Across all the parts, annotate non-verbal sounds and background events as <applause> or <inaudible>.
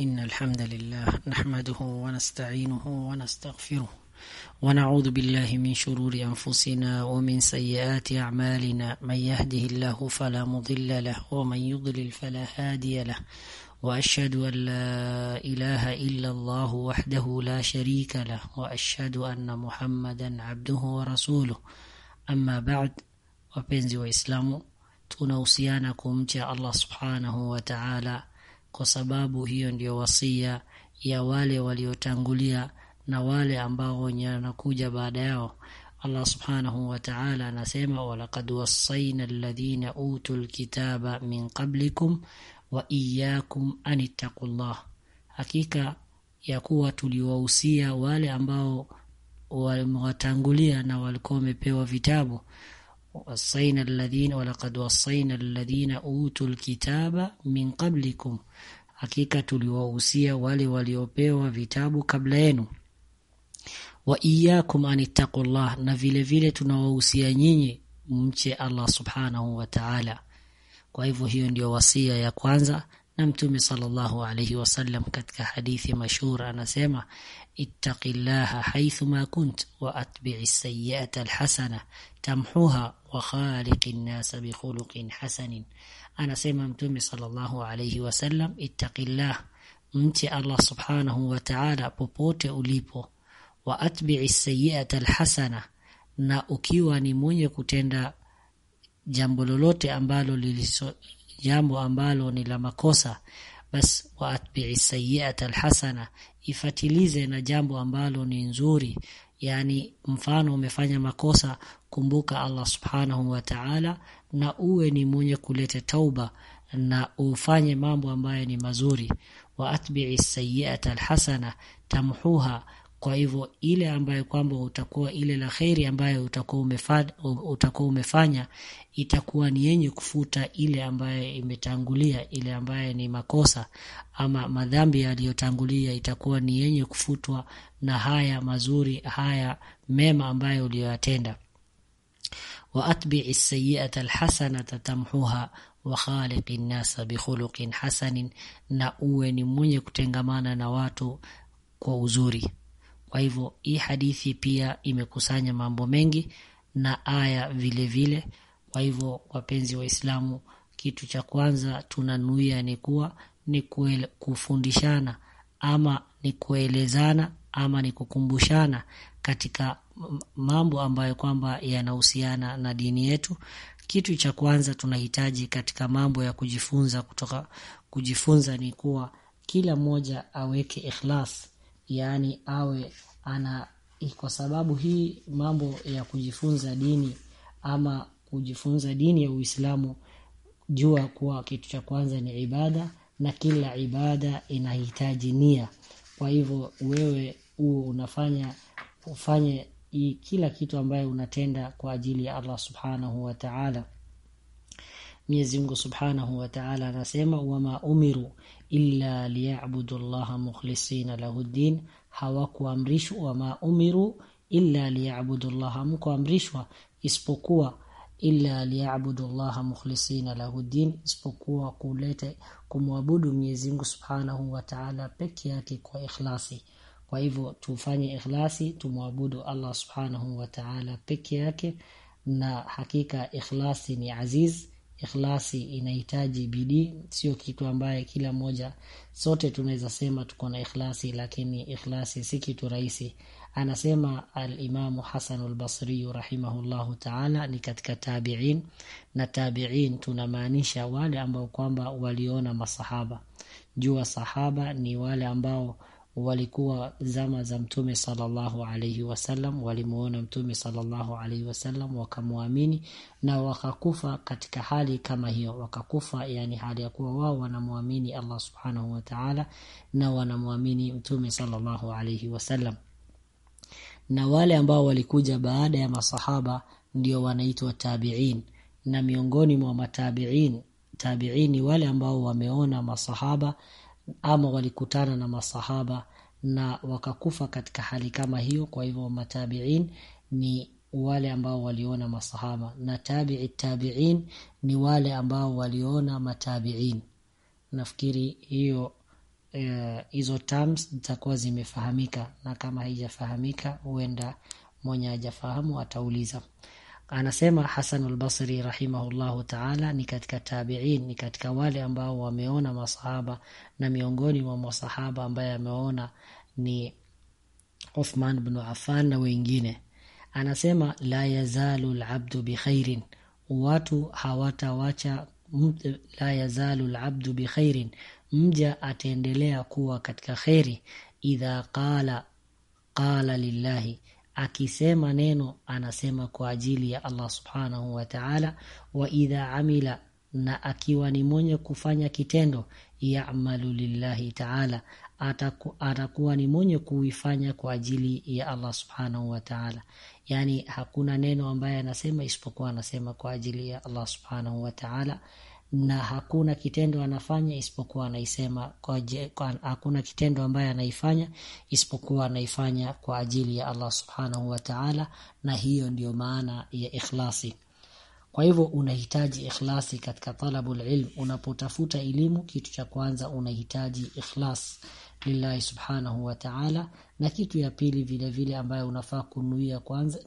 إن الحمد لله نحمده ونستعينه ونستغفره ونعوذ بالله من شرور أنفسنا ومن سيئات أعمالنا. من يهده الله فلا مضل له ومن يضلل فلا هادي له. وأشهد أن لا إله إلا الله وحده لا شريك له. وأشهد أن محمدا عبده ورسوله. أما بعد wapenzi waislamu tunahusiana kumcha allah subhanahu wa taala kwa sababu hiyo ndio wasia ya wale waliotangulia na wale ambao wenye wanakuja baada yao. Allah subhanahu wa taala anasema walaqad wassaina alladhina utul kitaba min qablikum wa iyyakum an ittaqullah. Hakika ya kuwa tuliwahusia wale ambao wamewatangulia na walikuwa wamepewa vitabu wasaina alladhina walaqad wasaina alladhina utul kitaba min qablikum, hakika tuliwahusia wale waliopewa vitabu kabla yenu. Wa iyyakum anittaqullah, na vilevile tunawahusia nyinyi mche Allah subhanahu wa ta'ala. Kwa hivyo hiyo ndio wasia ya kwanza, na Mtume sallallahu alayhi wasallam katika hadithi mashhur anasema ittaqillaha haythuma kunt wa atbi'is sayyi'ata alhasana tamhuha wa khaliqi nnasa bikhuluqin hasanin. Anasema mtume sallallahu alayhi wasallam ittaqillah mche allah subhanahu wa ta'ala popote ulipo wa atbi'i sayyi'ata alhasana na ukiwa ni mwenye kutenda jambo lolote ambalo liliso jambo ambalo ni la makosa bas waatbii sayyi'ata alhasana ifatilize na jambo ambalo ni nzuri yani mfano umefanya makosa kumbuka allah subhanahu wa taala na uwe ni mwenye kuleta tauba na ufanye mambo ambayo ni mazuri. Wa atbi'i sayiata alhasana tamhuha. Kwa hivyo ile ambayo kwamba utakuwa ile la kheri ambayo utakuwa umefanya, utakuwa umefanya itakuwa ni yenye kufuta ile ambayo imetangulia ile ambayo ni makosa ama madhambi yaliyotangulia itakuwa ni yenye kufutwa na haya mazuri haya mema ambayo uliyoyatenda waatbii sayiata alhasanata tamhuha wa khaliqi nnasa bikhuluqin hasanin na uwe ni mwenye kutengamana na watu kwa uzuri. Kwa hivyo hii hadithi pia imekusanya mambo mengi na aya vile vile. Kwa hivyo wapenzi waislamu kitu cha kwanza tunanuia ni kuwa ni kufundishana ama ni kuelezana ama ni kukumbushana katika mambo ambayo kwamba yanahusiana na dini yetu. Kitu cha kwanza tunahitaji katika mambo ya kujifunza kutoka kujifunza ni kuwa kila mmoja aweke ikhlas yaani awe ana kwa sababu hii mambo ya kujifunza dini ama kujifunza dini ya uislamu jua kuwa kitu cha kwanza ni ibada na kila ibada inahitaji nia. Kwa hivyo wewe huo unafanya ufanye kila kitu ambayo unatenda kwa ajili ya allah subhanahu wa taala. Mwenyezi mungu subhanahu wa taala anasema wama umiru illa liyabudu llaha mukhlisina lahu ddin. Hawakuamrishwa wama umiru illa liyabudu llaha mkuamrishwa isipokuwa illa liyabudu llaha mukhlisina lahu ddin isipokuwa kuleta kumwabudu mwenyezi mungu subhanahu wa taala peke yake kwa ikhlasi kwa hivyo tufanye ikhlasi tumwabudu allah subhanahu wa taala peke yake na hakika ikhlasi ni aziz. Ikhlasi inahitaji bidii sio kitu ambaye kila moja sote tunaweza sema tuko na ikhlasi lakini ikhlasi si kitu rahisi. Anasema alimamu hasanu lbasriyu rahimahullahu taala ni katika tabiin na tabiin tunamaanisha wale ambao kwamba waliona masahaba. Jua sahaba ni wale ambao walikuwa zama za mtume sallallahu alaihi wasallam walimuona mtume sallallahu alaihi wasallam wakamwamini na wakakufa katika hali kama hiyo. Wakakufa yani hali ya kuwa wao wanamwamini allah subhanahu wataala na wanamwamini mtume sallallahu alaihi wasallam na wale ambao walikuja baada ya masahaba ndio wanaitwa tabiin. Na miongoni mwa matabiin tabiin ni wale ambao wameona masahaba ama walikutana na masahaba na wakakufa katika hali kama hiyo. Kwa hivyo matabiin ni wale ambao waliona masahaba na tabii tabiin ni wale ambao waliona matabiin. Nafikiri hiyo hizo uh, terms zitakuwa zimefahamika na kama haijafahamika huenda mwenye hajafahamu atauliza anasema Hasan Basri rahimahullahu taala ni katika tabiin, ni katika wale ambao wameona masahaba, na miongoni mwa masahaba ambaye ameona ni Uthman bnu Affan na wengine. Anasema la yazalu labdu bikhairin, watu hawatawacha la yazalu labdu bikhairin, mja ataendelea kuwa katika kheri idha qala qala lillahi akisema neno anasema kwa ajili ya Allah subhanahu wa ta'ala, wa idha amila, na akiwa ni mwenye kufanya kitendo ya'malu lillahi ta'ala, ataku, atakuwa ni mwenye kuifanya kwa ajili ya Allah subhanahu wa ta'ala. Yani hakuna neno ambaye anasema isipokuwa anasema kwa ajili ya Allah subhanahu wa ta'ala na hakuna kitendo anafanya isipokuwa anaisema kwa, kwa, hakuna kitendo ambaye anaifanya isipokuwa anaifanya kwa ajili ya Allah subhanahu wa ta'ala, na hiyo ndiyo maana ya ikhlasi. Kwa hivyo unahitaji ikhlasi katika talabul ilm. Unapotafuta elimu, kitu cha kwanza unahitaji ikhlas lillahi subhanahu wa ta'ala, na kitu ya pili vile vile ambayo unafaa kunuia kwanza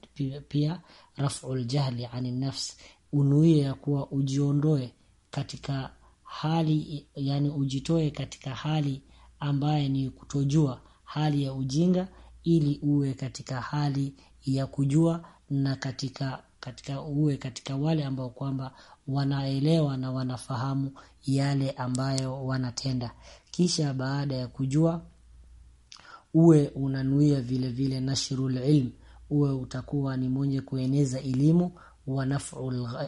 pia raf'ul jahli anin nafs, unuie ya kuwa ujiondoe katika hali yani, ujitoe katika hali ambaye ni kutojua, hali ya ujinga, ili uwe katika hali ya kujua na katika katika uwe katika wale ambao kwamba wanaelewa na wanafahamu yale ambayo wanatenda. Kisha baada ya kujua, uwe unanuia vile vile nashrul ilm, uwe utakuwa ni mwenye kueneza elimu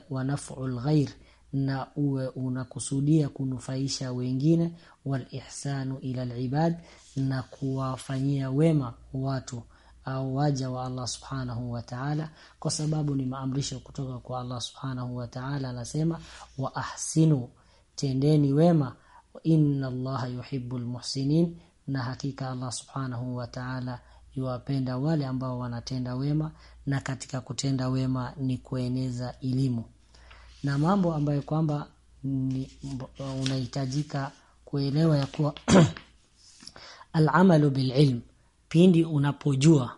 wa naf'ul ghair na uwe unakusudia kunufaisha wengine, wal ihsanu ila alibad, na kuwafanyia wema watu au waja wa Allah subhanahu wa ta'ala, kwa sababu ni maamrisho kutoka kwa Allah subhanahu wa ta'ala. Anasema wa ahsinu, tendeni wema, inna Allaha yuhibbul muhsinin, na hakika Allah subhanahu wa ta'ala yuwapenda wale ambao wanatenda wema, na katika kutenda wema ni kueneza elimu na mambo ambayo kwamba unahitajika kuelewa ya kuwa <clears throat> alamalu bililm, pindi unapojua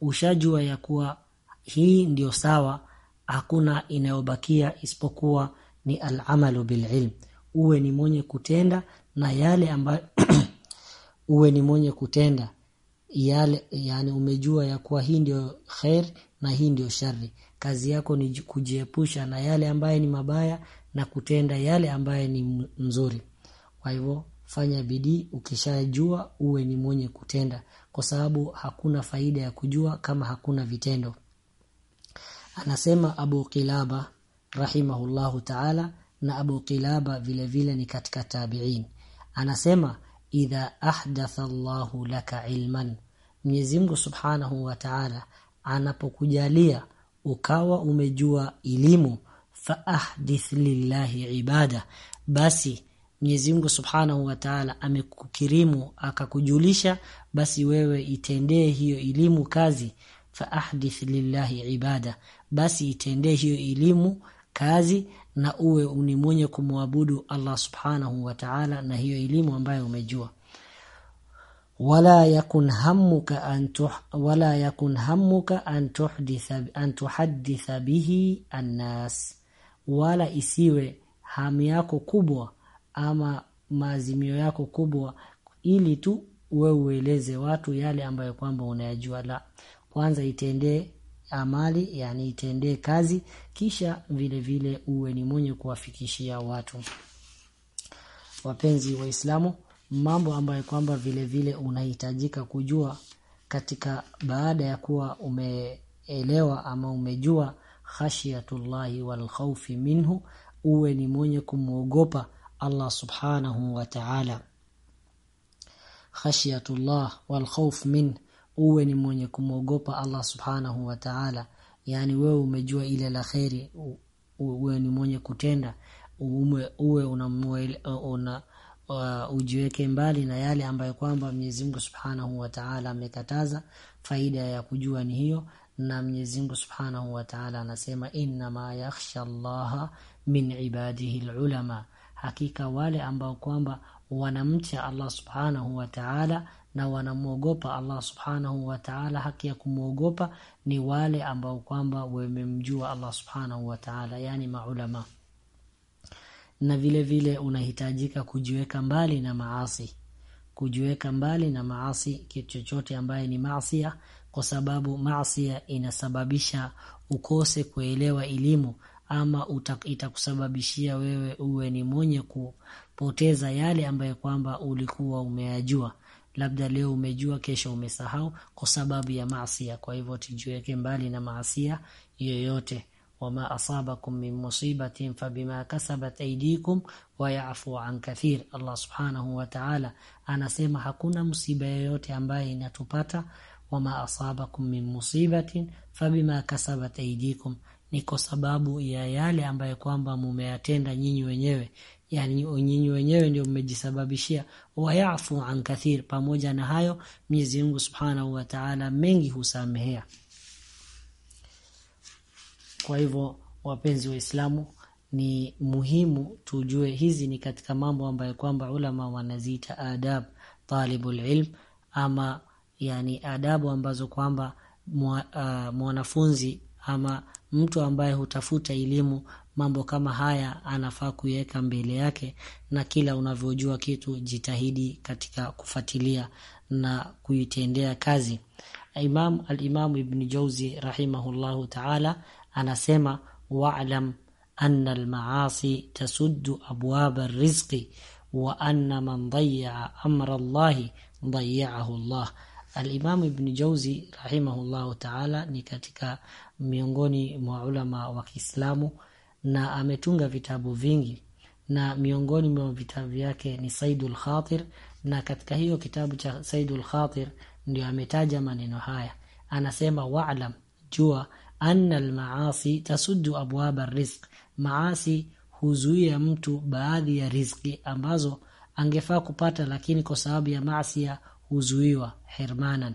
ushajua ya kuwa hii ndio sawa, hakuna inayobakia isipokuwa ni alamalu bililm. Uwe ni mwenye kutenda na yale ambayo <clears throat> uwe ni mwenye kutenda yale, yani umejua ya kuwa hii ndio khair na hii ndio shari. Kazi yako ni kujiepusha na yale ambaye ni mabaya na kutenda yale ambaye ni mzuri. Kwa hivyo fanya bidii, ukishajua uwe ni mwenye kutenda, kwa sababu hakuna faida ya kujua kama hakuna vitendo. Anasema Abu Qilaba rahimahullahu ta'ala, na Abu Qilaba vile vile ni katika tabi'in. Anasema idha ahdatha Allahu laka ilman, Mwenyezi Mungu subhanahu wa ta'ala anapokujalia ukawa umejua elimu, fa ahdith lillahi ibada, basi Mwenyezi Mungu subhanahu wa ta'ala amekukirimu akakujulisha, basi wewe itendee hiyo elimu kazi. Fa ahdith lillahi ibada, basi itendee hiyo elimu kazi, na uwe ni mwenye kumwabudu Allah subhanahu wa ta'ala na hiyo elimu ambayo umejua wala yakun hammuka an tuhadditha bihi annas, wala isiwe hamu yako kubwa ama maazimio yako kubwa ili tu we ueleze watu yale ambayo kwamba unayajua. La, kwanza itendee amali, yani itendee kazi, kisha vile vile uwe ni mwenye kuwafikishia watu. Wapenzi Waislamu, mambo ambayo kwamba vile vile unahitajika kujua katika baada ya kuwa umeelewa ama umejua khashiyatullahi walkhawfi minhu, uwe ni mwenye kumwogopa Allah subhanahu wa ta'ala. Khashiyatullah walkhawf min, uwe ni mwenye kumwogopa Allah subhanahu wa ta'ala, yani wewe umejua ile la kheri, uwe ni mwenye kutenda, uwe, uwe una, una Uh, ujiweke mbali na yale ambayo kwamba Mwenyezi Mungu Subhanahu wa Ta'ala amekataza. Faida ya kujua ni hiyo, na Mwenyezi Mungu Subhanahu wa Ta'ala anasema inna ma yakhsha Allaha min ibadihi alulama, hakika wale ambao kwamba wanamcha Allah subhanahu wa ta'ala na wanamwogopa Allah subhanahu wa ta'ala haki ya kumwogopa ni wale ambao kwamba wamemjua Allah subhanahu wa ta'ala yani maulama na vile vile unahitajika kujiweka mbali na maasi. Kujiweka mbali na maasi kitu chochote ambaye ni maasia kwa sababu maasia inasababisha ukose kuelewa elimu ama itakusababishia wewe uwe ni mwenye kupoteza yale ambayo kwamba ulikuwa umeyajua. Labda leo umejua kesho umesahau kwa sababu ya maasia kwa hivyo tujiweke mbali na maasia yoyote wama asabakum min musibatin fabima kasabat aydikum wayafu an kathir Allah subhanahu wa ta'ala anasema hakuna msiba yoyote ambaye inatupata. wama asabakum min musibatin fabima kasabat aydikum ni kwa sababu ya yale ambayo kwamba mumeyatenda nyinyi wenyewe. Yani nyinyi wenyewe ndio mmejisababishia. wayafu an kathir pamoja na hayo Mwenyezi Mungu Subhanahu wa Ta'ala mengi husamehea kwa hivyo wapenzi waislamu ni muhimu tujue hizi ni katika mambo ambayo kwamba ulama wanaziita adab talibul ilm ama yani adabu ambazo kwamba mwanafunzi uh, ama mtu ambaye hutafuta elimu mambo kama haya anafaa kuiweka mbele yake na kila unavyojua kitu jitahidi katika kufuatilia na kuitendea kazi. Imam al-Imam Ibn Jauzi rahimahullahu ta'ala anasema wa'lam anna almaasi tasuddu abwab ar-rizqi wa anna man dayaa amra Allah dayya'ahu Allah. Alimamu Ibni Ibn Jauzi rahimahullahu ta'ala ni katika miongoni mwa ulama wa Kiislamu na ametunga vitabu vingi na miongoni mwa vitabu vyake ni Saidul Khatir na katika hiyo kitabu cha Saidul Khatir ndio ametaja maneno haya. Anasema wa'lam jua anna almaasi tasuddu abwaba rizq maasi huzuia mtu baadhi ya riziki ambazo angefaa kupata lakini kwa sababu ya maasia huzuiwa hirmanan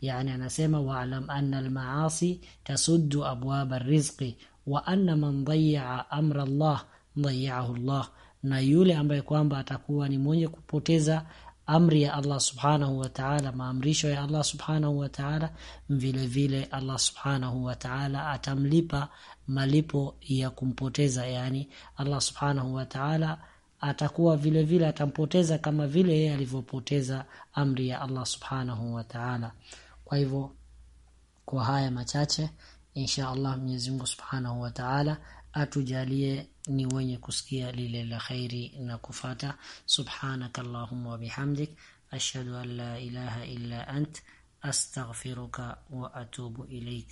yani anasema waalam anna almaasi tasuddu abwaba rizqi wa anna man dayaa amra Allah dayya'ahu Allah. Na yule ambaye kwamba atakuwa ni mwenye kupoteza amri ya Allah subhanahu wa ta'ala maamrisho ya Allah subhanahu wa ta'ala vile vile Allah subhanahu wa ta'ala atamlipa malipo ya kumpoteza yani Allah subhanahu wa ta'ala atakuwa vile vile atampoteza kama vile yeye alivyopoteza amri ya Allah subhanahu wa ta'ala. Kwa hivyo kwa haya machache insha Allah Mwenyezi Mungu subhanahu wa ta'ala atujalie ni wenye kusikia lile la khairi na kufata subhanaka allahumma wa bihamdik ashhadu an la ilaha illa ant astaghfiruka wa atubu ilaik